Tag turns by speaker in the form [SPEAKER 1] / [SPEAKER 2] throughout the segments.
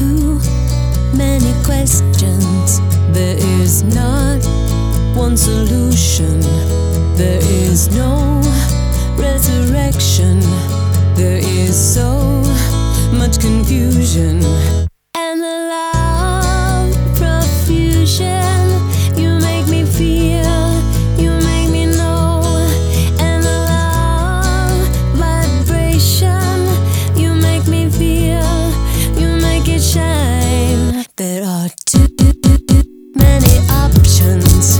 [SPEAKER 1] too many questions. There is not one solution. There is no resurrection. There is so much confusion. And the love options.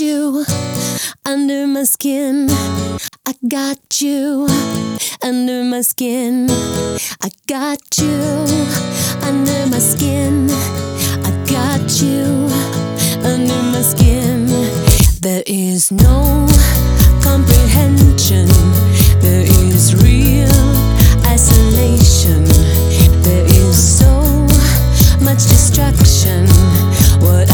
[SPEAKER 1] You under my skin. I got you under my skin. I got you under my skin. I got you under my skin. There is no comprehension. There is real isolation. There is so much destruction. What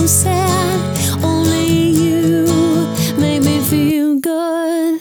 [SPEAKER 1] Você.